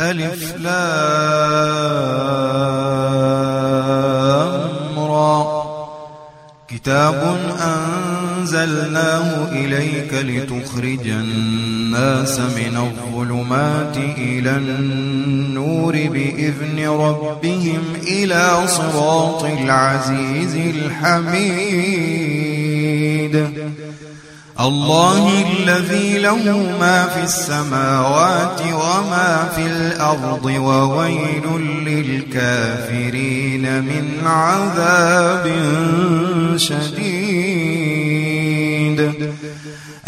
ألف لامرى كتاب أنزلناه إليك لتخرج الناس من الظلمات إلى النور بإذن ربهم إلى صراط العزيز الحميد. الله الذي له ما في السماوات وما في الأرض وويل للكافرين من عذاب شديد.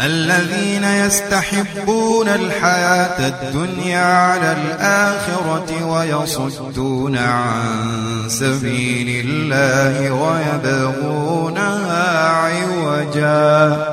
الذين يستحبون الحياة الدنيا على الآخرة ويصدون عن سبيل الله ويبغونها عوجاً.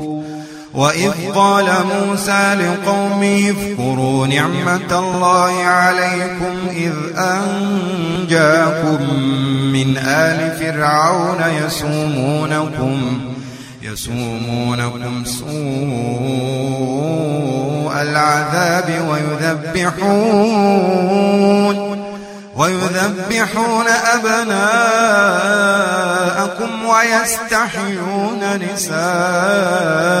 وإذ قال موسى لقومه اذكروا نعمة الله عليكم إذ أنجاكم من آل فرعون يسومونكم يسومونكم سوء العذاب ويذبحون ويذبحون أبناءكم ويستحيون نساءكم.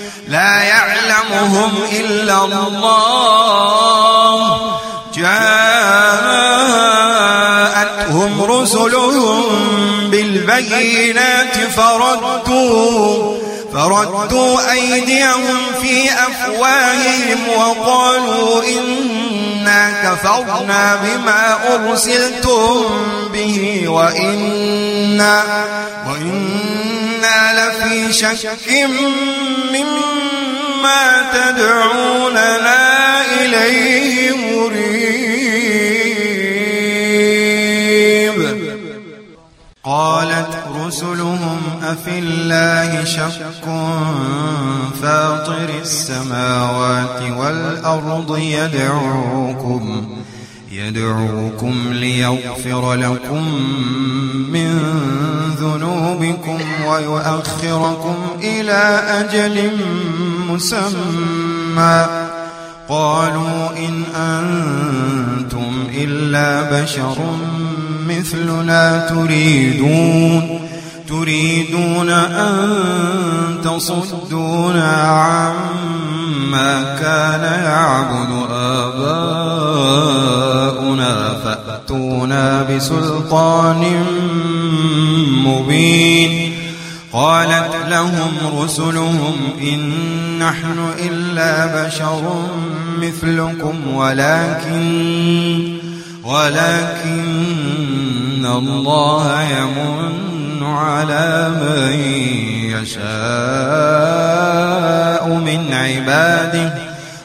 لا يعلمهم إلا الله. جاءتهم رسلهم بالبينات فردوا فردوا أيديهم في أفواههم وقالوا إنا كفرنا بما أرسلتم به وإنا, وإنا لفي شك مما تدعوننا إليه مريب. قالت رسلهم أفي الله شك فاطر السماوات والأرض يدعوكم يدعوكم ليغفر لكم من ذنوبكم ويؤخركم إلى أجل مسمى. قالوا إن أنتم إلا بشر مثلنا تريدون. تريدون أن تصدونا عما كان يعبد آباؤنا فأتونا بسلطان مبين. قالت لهم رسلهم إن نحن إلا بشر مثلكم ولكن ولكن الله يمن على من يشاء من عباده.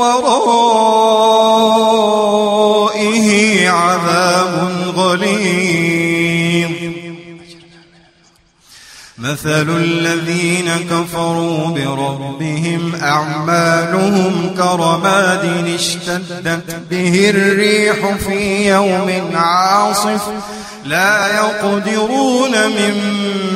ورائه عذاب غليظ. مثل الذين كفروا بربهم أعمالهم كرماد اشتدت به الريح في يوم عاصف لا يقدرون مما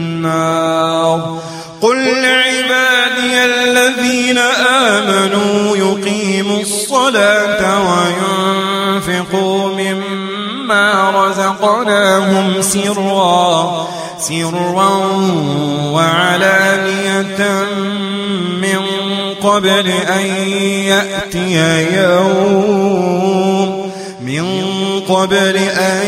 قل لعبادي الذين آمنوا يقيموا الصلاة وينفقوا مما رزقناهم سرا. سرا وعلانية من قبل أن يأتي يوم. من قبل أن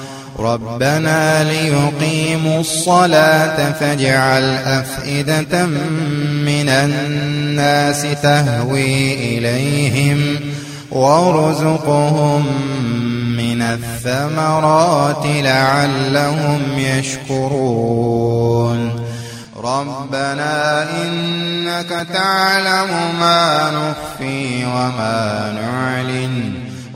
ربنا ليقيموا الصلاة فاجعل أفئدة من الناس تهوي إليهم وارزقهم من الثمرات لعلهم يشكرون ربنا إنك تعلم ما نخفي وما نعلن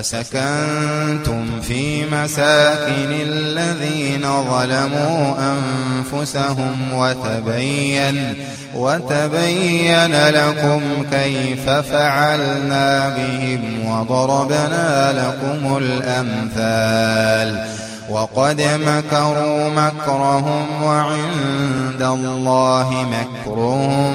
وسكنتم في مساكن الذين ظلموا أنفسهم وتبين وتبين لكم كيف فعلنا بهم وضربنا لكم الأمثال. وقد مكروا مكرهم وعند الله مكرهم.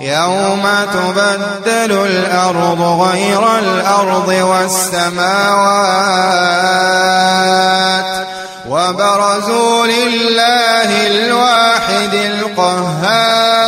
يوم تبدل الأرض غير الأرض والسماوات وبرزوا لله الواحد القهار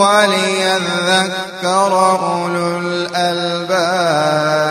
وليذكر أولو الألباب.